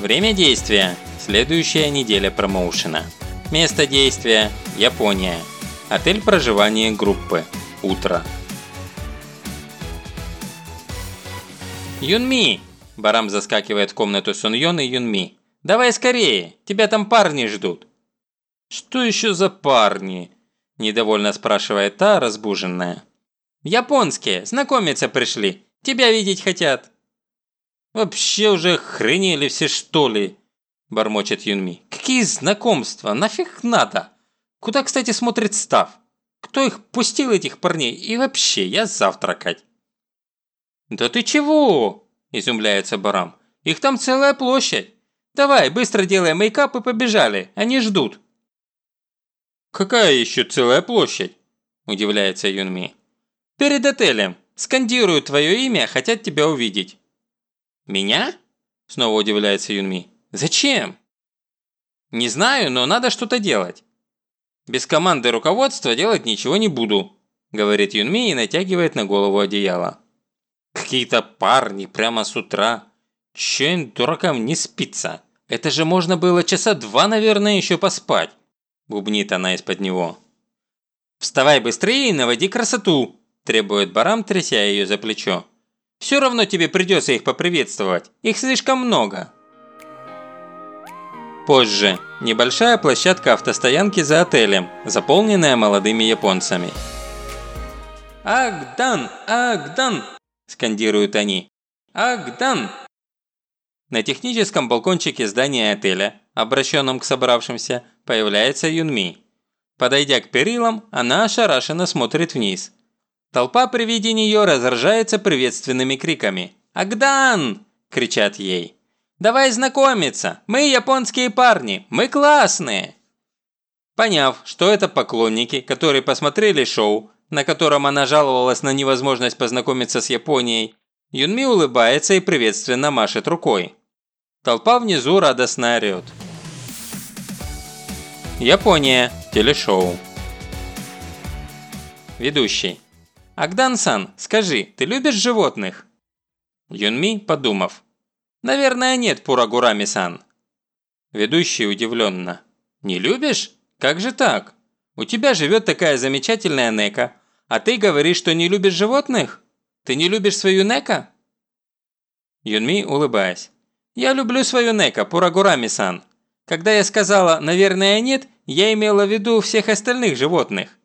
Время действия – следующая неделя промоушена. Место действия – Япония. Отель проживания группы. Утро. Юнми! Барам заскакивает в комнату Суньон и Юнми. «Давай скорее! Тебя там парни ждут!» «Что еще за парни?» – недовольно спрашивает та, разбуженная. «Японские, знакомиться пришли. Тебя видеть хотят». «Вообще уже хренели все что ли?» – бормочет Юнми. «Какие знакомства? Нафиг надо? Куда, кстати, смотрит Став? Кто их пустил, этих парней? И вообще, я завтракать». «Да ты чего?» – изумляется Барам. «Их там целая площадь. Давай, быстро делай мейкап и побежали, они ждут». «Какая еще целая площадь?» – удивляется Юнми. «Перед отелем. Скандируют твое имя, хотят тебя увидеть». «Меня?» – снова удивляется Юнми. «Зачем?» «Не знаю, но надо что-то делать». «Без команды руководства делать ничего не буду», – говорит Юнми и натягивает на голову одеяло. «Какие-то парни прямо с утра. Чё им, дуракам, не спится? Это же можно было часа два, наверное, еще поспать». – бубнит она из-под него. «Вставай быстрее и наводи красоту!» – требует Барам, тряся ее за плечо. «Все равно тебе придется их поприветствовать, их слишком много!» Позже. Небольшая площадка автостоянки за отелем, заполненная молодыми японцами. «Агдан! Агдан!» – скандируют они. «Агдан!» На техническом балкончике здания отеля, обращенном к собравшимся, появляется Юнми. Подойдя к перилам, она ошарашенно смотрит вниз. Толпа при виде нее разражается приветственными криками. «Агдан!» – кричат ей. «Давай знакомиться! Мы японские парни! Мы классные!» Поняв, что это поклонники, которые посмотрели шоу, на котором она жаловалась на невозможность познакомиться с Японией, Юнми улыбается и приветственно машет рукой. Толпа внизу радостно орёт. Япония. Телешоу. Ведущий. Агдан-сан, скажи, ты любишь животных? Юнми, подумав. Наверное, нет, Пурагурами-сан. Ведущий удивленно. Не любишь? Как же так? У тебя живет такая замечательная Нека, а ты говоришь, что не любишь животных? Ты не любишь свою Нека? Юнми, улыбаясь. Я люблю свою Нека, Пурагурами-сан. Когда я сказала «наверное, нет», я имела в виду всех остальных животных.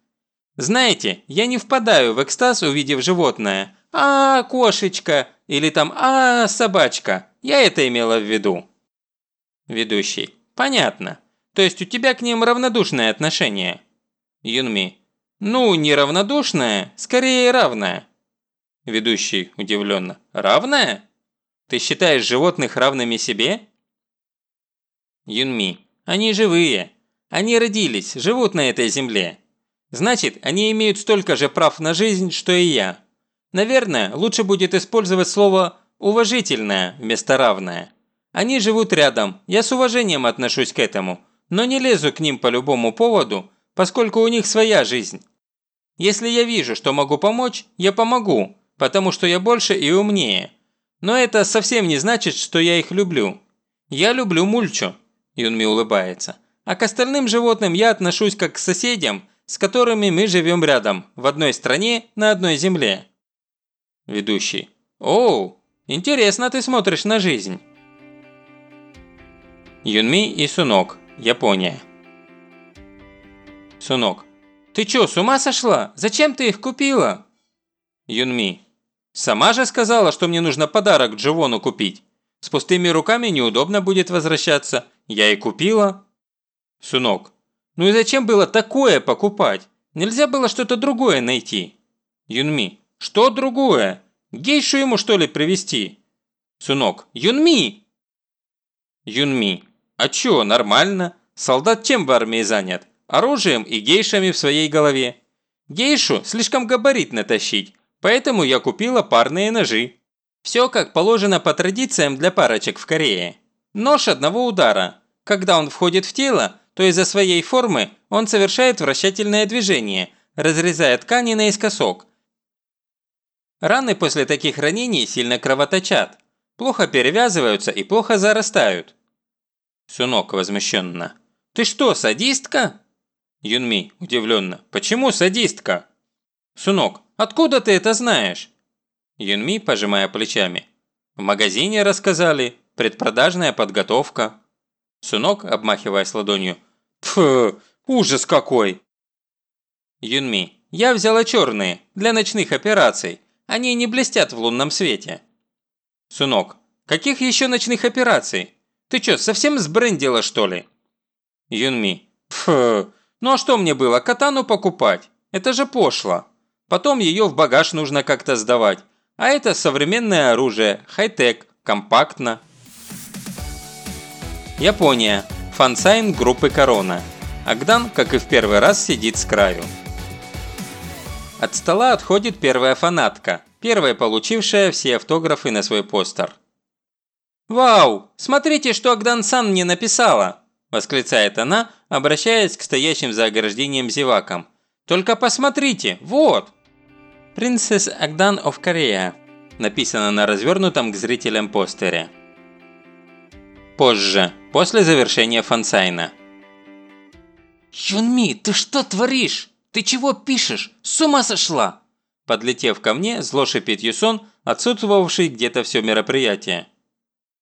Знаете, я не впадаю в экстаз, увидев животное. «А, кошечка!» или там «А, собачка!» Я это имела в виду. Ведущий. Понятно. То есть у тебя к ним равнодушное отношение? Юнми. Ну, не равнодушное, скорее равное. Ведущий удивленно. «Равная? Ты считаешь животных равными себе?» Юнми. «Они живые. Они родились, живут на этой земле. Значит, они имеют столько же прав на жизнь, что и я. Наверное, лучше будет использовать слово «уважительное» вместо «равное». Они живут рядом, я с уважением отношусь к этому, но не лезу к ним по любому поводу, поскольку у них своя жизнь. Если я вижу, что могу помочь, я помогу, потому что я больше и умнее. Но это совсем не значит, что я их люблю. Я люблю Мульчу. Юнми улыбается. А к остальным животным я отношусь как к соседям, с которыми мы живем рядом, в одной стране, на одной земле. Ведущий. Оу, интересно ты смотришь на жизнь. Юнми и Сунок, Япония. Сунок. Ты чё, с ума сошла? Зачем ты их купила? Юнми. Сама же сказала, что мне нужно подарок Дживону купить. С пустыми руками неудобно будет возвращаться. Я и купила. Сунок. Ну и зачем было такое покупать? Нельзя было что-то другое найти. Юнми. Что другое? Гейшу ему что ли привезти? Сунок. Юнми! Юнми. А чё, нормально. Солдат чем в армии занят? Оружием и гейшами в своей голове. Гейшу слишком габаритно тащить. Поэтому я купила парные ножи. Все как положено по традициям для парочек в Корее. Нож одного удара. Когда он входит в тело, то из-за своей формы он совершает вращательное движение, разрезая ткани наискосок. Раны после таких ранений сильно кровоточат, плохо перевязываются и плохо зарастают. Сунок возмущенно. «Ты что, садистка?» Юнми удивленно. «Почему садистка?» «Сунок, откуда ты это знаешь?» Юнми, пожимая плечами. «В магазине рассказали. Предпродажная подготовка». Сунок, обмахиваясь ладонью. «Пф, ужас какой!» Юнми. «Я взяла черные, для ночных операций. Они не блестят в лунном свете». Сунок. «Каких еще ночных операций? Ты чё, совсем сбрендила, что ли?» Юнми. «Пф, ну а что мне было, катану покупать? Это же пошло. Потом ее в багаж нужно как-то сдавать. А это современное оружие, хай-тек, компактно». Япония. Фансайн группы Корона. Агдан, как и в первый раз, сидит с краю. От стола отходит первая фанатка, первая получившая все автографы на свой постер. «Вау! Смотрите, что Агдан-сан мне написала!» – восклицает она, обращаясь к стоящим за ограждением зевакам. «Только посмотрите, вот!» «Princess Агдан of Korea» написано на развернутом к зрителям постере. Позже, после завершения фансайна. «Юнми, ты что творишь?» «Ты чего пишешь? С ума сошла?» Подлетев ко мне, зло шипит Юсон, отсутствовавший где-то все мероприятие.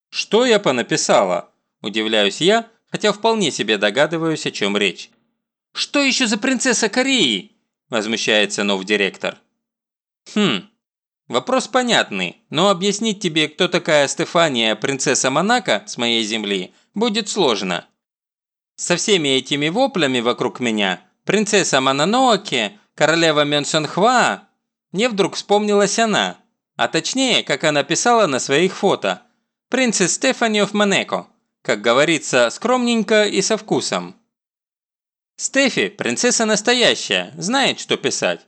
«Что я понаписала?» – удивляюсь я, хотя вполне себе догадываюсь, о чем речь. «Что еще за принцесса Кореи?» – возмущается нов директор. «Хм, вопрос понятный, но объяснить тебе, кто такая Стефания, принцесса Монако с моей земли, будет сложно. Со всеми этими воплями вокруг меня принцесса Мананоке, королева Мёнсенхва, мне вдруг вспомнилась она, а точнее, как она писала на своих фото. Принцесс Стефани оф Манеко, как говорится, скромненько и со вкусом. Стефи – принцесса настоящая, знает, что писать.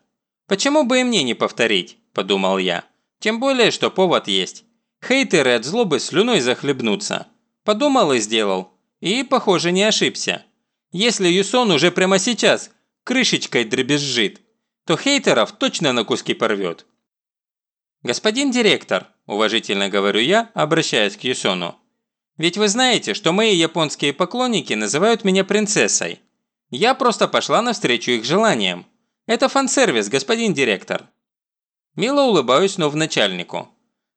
Почему бы и мне не повторить, подумал я. Тем более, что повод есть. Хейтеры от злобы слюной захлебнутся. Подумал и сделал. И, похоже, не ошибся. Если Юсон уже прямо сейчас крышечкой дребезжит, то хейтеров точно на куски порвет. «Господин директор», – уважительно говорю я, обращаясь к Юсону, «ведь вы знаете, что мои японские поклонники называют меня принцессой. Я просто пошла навстречу их желаниям. Это фан-сервис, господин директор». Мило улыбаюсь но в начальнику.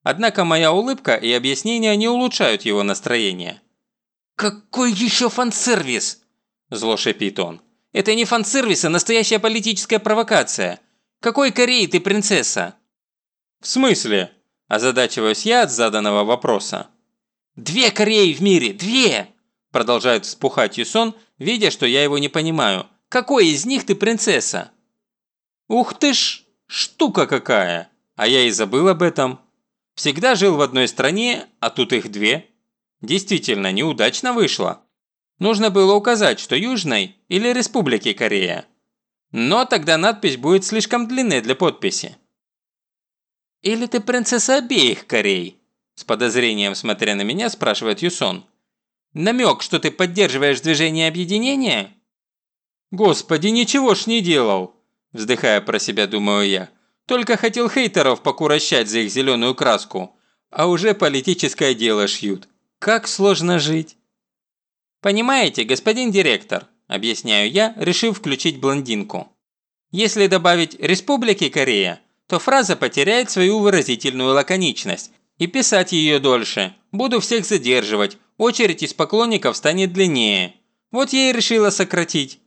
Однако моя улыбка и объяснения не улучшают его настроение. «Какой еще фан-сервис?» Зло шипит он. «Это не фан-сервис, а настоящая политическая провокация. Какой Кореи ты принцесса?» «В смысле?» – озадачиваюсь я от заданного вопроса. «Две Кореи в мире! Две!» – продолжает вспухать Юсон, видя, что я его не понимаю. «Какой из них ты принцесса?» «Ух ты ж! Штука какая! А я и забыл об этом. Всегда жил в одной стране, а тут их две. Действительно, неудачно вышло. Нужно было указать, что Южной или Республики Корея. Но тогда надпись будет слишком длинной для подписи. «Или ты принцесса обеих Корей?» С подозрением смотря на меня, спрашивает Юсон. «Намек, что ты поддерживаешь движение объединения?» «Господи, ничего ж не делал!» Вздыхая про себя, думаю я. «Только хотел хейтеров покурощать за их зеленую краску, а уже политическое дело шьют. Как сложно жить!» «Понимаете, господин директор», – объясняю я, решив включить блондинку. «Если добавить «Республики Корея», то фраза потеряет свою выразительную лаконичность. И писать ее дольше. Буду всех задерживать, очередь из поклонников станет длиннее. Вот я и решила сократить».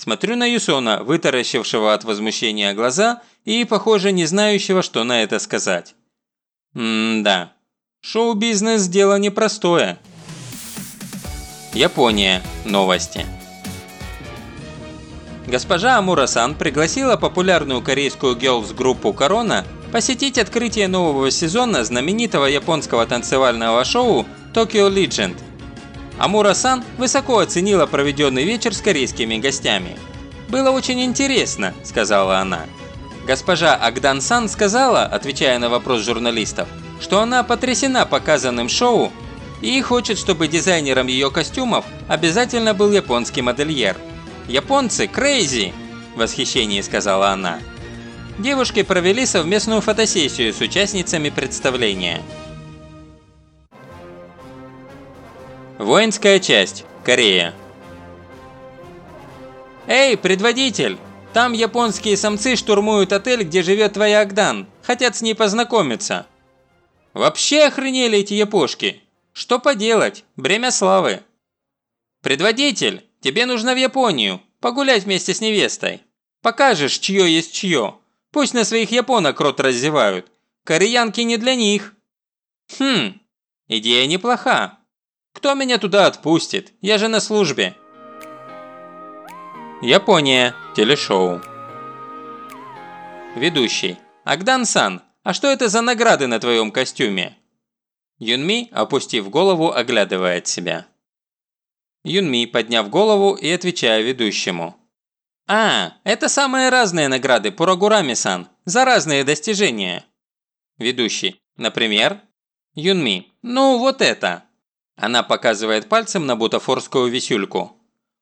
Смотрю на Юсона, вытаращившего от возмущения глаза и, похоже, не знающего, что на это сказать. М-да. Шоу-бизнес – дело непростое. Япония. Новости. Госпожа Амура-сан пригласила популярную корейскую герлс-группу «Корона» посетить открытие нового сезона знаменитого японского танцевального шоу «Tokyo Legend». Амура-сан высоко оценила проведенный вечер с корейскими гостями. «Было очень интересно», – сказала она. Госпожа Агдан-сан сказала, отвечая на вопрос журналистов, что она потрясена показанным шоу и хочет, чтобы дизайнером ее костюмов обязательно был японский модельер. «Японцы крейзи!» – в восхищении сказала она. Девушки провели совместную фотосессию с участницами представления. Воинская часть. Корея. «Эй, предводитель! Там японские самцы штурмуют отель, где живет твоя Агдан. Хотят с ней познакомиться». «Вообще охренели эти япошки! Что поделать? Бремя славы!» «Предводитель, тебе нужно в Японию, погулять вместе с невестой. Покажешь, чье есть чье. Пусть на своих японок рот раздевают. Кореянки не для них». «Хм, идея неплоха. Кто меня туда отпустит? Я же на службе». Япония. Телешоу. Ведущий. Агдан-сан, а что это за награды на твоем костюме? Юнми, опустив голову, оглядывает себя. Юнми, подняв голову и отвечая ведущему. «А, это самые разные награды Пурагурами-сан, за разные достижения». Ведущий. Например? Юнми. Ну, вот это. Она показывает пальцем на бутафорскую висюльку.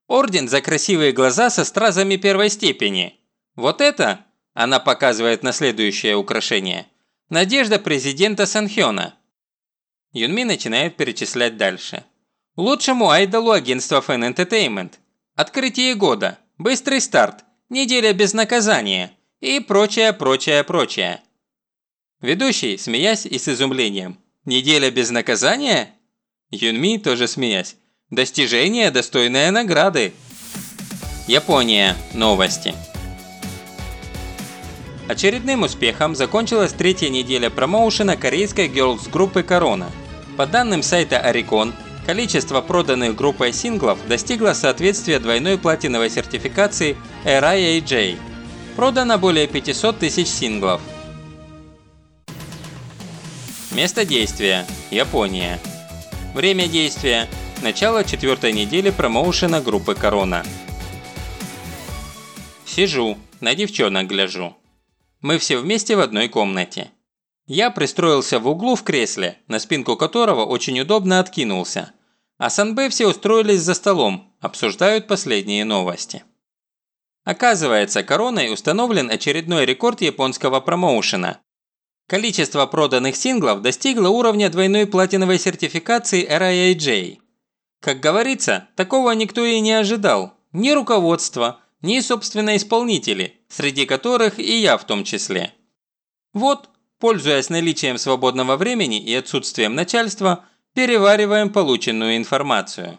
Орден за красивые глаза со стразами первой степени. Вот это, она показывает на следующее украшение, надежда президента Санхёна. Юнми начинает перечислять дальше. Лучшему айдолу агентства Fan Entertainment. Открытие года. Быстрый старт. Неделя без наказания. И прочее, прочее, прочее. Ведущий, смеясь и с изумлением. Неделя без наказания? Юнми, тоже смеясь. Достижение, достойное награды. Япония. Новости. Очередным успехом закончилась третья неделя промоушена корейской герлс-группы «Корона». По данным сайта Oricon, количество проданных группой синглов достигло соответствия двойной платиновой сертификации RIAJ. Продано более 500 тысяч синглов. Место действия – Япония. Время действия Начало четвертой недели промоушена группы «Корона». Сижу, на девчонок гляжу. Мы все вместе в одной комнате. Я пристроился в углу в кресле, на спинку которого очень удобно откинулся. А Санбэ все устроились за столом, обсуждают последние новости. Оказывается, короной установлен очередной рекорд японского промоушена. Количество проданных синглов достигло уровня двойной платиновой сертификации RIAJ. Как говорится, такого никто и не ожидал. Ни руководство, ни, собственно, исполнители, среди которых и я в том числе. Вот, пользуясь наличием свободного времени и отсутствием начальства, перевариваем полученную информацию.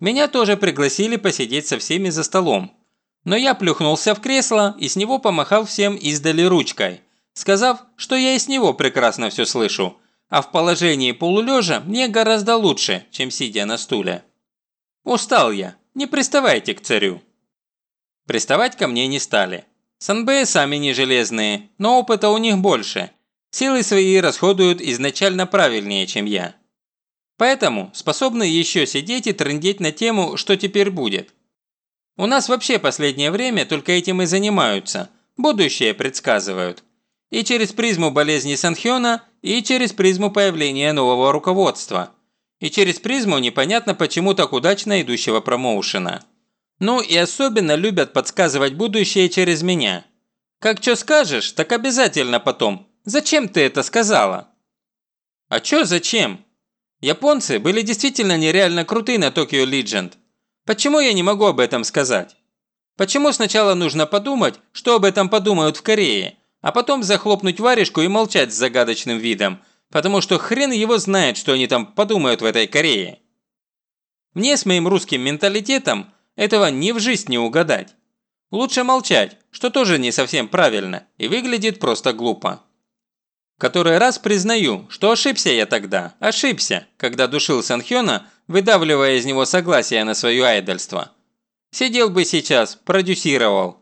Меня тоже пригласили посидеть со всеми за столом. Но я плюхнулся в кресло и с него помахал всем издали ручкой, сказав, что я и с него прекрасно все слышу, а в положении полулежа мне гораздо лучше, чем сидя на стуле. Устал я, не приставайте к царю. Приставать ко мне не стали. Санбэ сами не железные, но опыта у них больше. Силы свои расходуют изначально правильнее, чем я. Поэтому способны еще сидеть и трындеть на тему, что теперь будет. У нас вообще последнее время только этим и занимаются. Будущее предсказывают. И через призму болезни Санхёна, и через призму появления нового руководства. И через призму непонятно почему так удачно идущего промоушена. Ну и особенно любят подсказывать будущее через меня. Как что скажешь, так обязательно потом. Зачем ты это сказала? А чё зачем? Японцы были действительно нереально круты на Tokyo Legend. Почему я не могу об этом сказать? Почему сначала нужно подумать, что об этом подумают в Корее, а потом захлопнуть варежку и молчать с загадочным видом, потому что хрен его знает, что они там подумают в этой Корее. Мне с моим русским менталитетом этого ни в жизнь не угадать. Лучше молчать, что тоже не совсем правильно и выглядит просто глупо. Который раз признаю, что ошибся я тогда, ошибся, когда душил Санхёна, выдавливая из него согласие на свое айдольство. Сидел бы сейчас, продюсировал,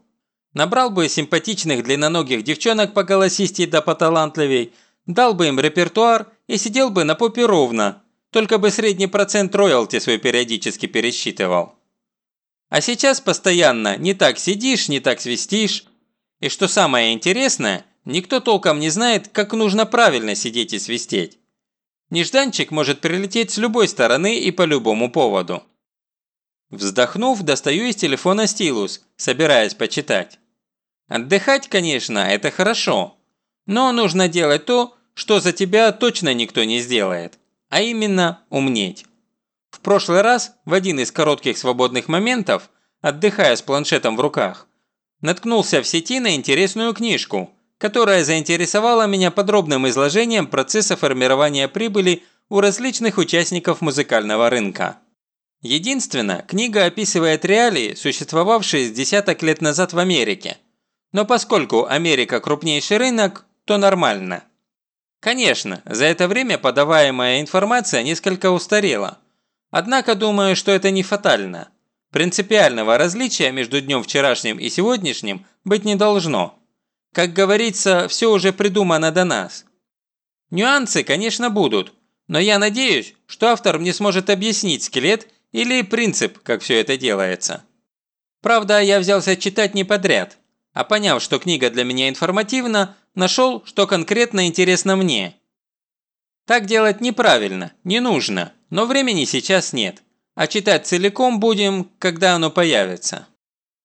Набрал бы симпатичных длинноногих девчонок по голосистей да поталантливей, дал бы им репертуар и сидел бы на попе ровно, только бы средний процент роялти свой периодически пересчитывал. А сейчас постоянно не так сидишь, не так свистишь. И что самое интересное, никто толком не знает, как нужно правильно сидеть и свистеть. Нежданчик может прилететь с любой стороны и по любому поводу. Вздохнув, достаю из телефона стилус, собираясь почитать. Отдыхать, конечно, это хорошо. Но нужно делать то, что за тебя точно никто не сделает. А именно, умнеть. В прошлый раз, в один из коротких свободных моментов, отдыхая с планшетом в руках, наткнулся в сети на интересную книжку, которая заинтересовала меня подробным изложением процесса формирования прибыли у различных участников музыкального рынка. Единственно, книга описывает реалии, существовавшие с десяток лет назад в Америке. Но поскольку Америка крупнейший рынок, то нормально. Конечно, за это время подаваемая информация несколько устарела. Однако думаю, что это не фатально. Принципиального различия между днем вчерашним и сегодняшним быть не должно. Как говорится, все уже придумано до нас. Нюансы, конечно, будут, но я надеюсь, что автор мне сможет объяснить скелет или принцип, как все это делается. Правда, я взялся читать не подряд, а поняв, что книга для меня информативна, нашел, что конкретно интересно мне. Так делать неправильно, не нужно, но времени сейчас нет, а читать целиком будем, когда оно появится.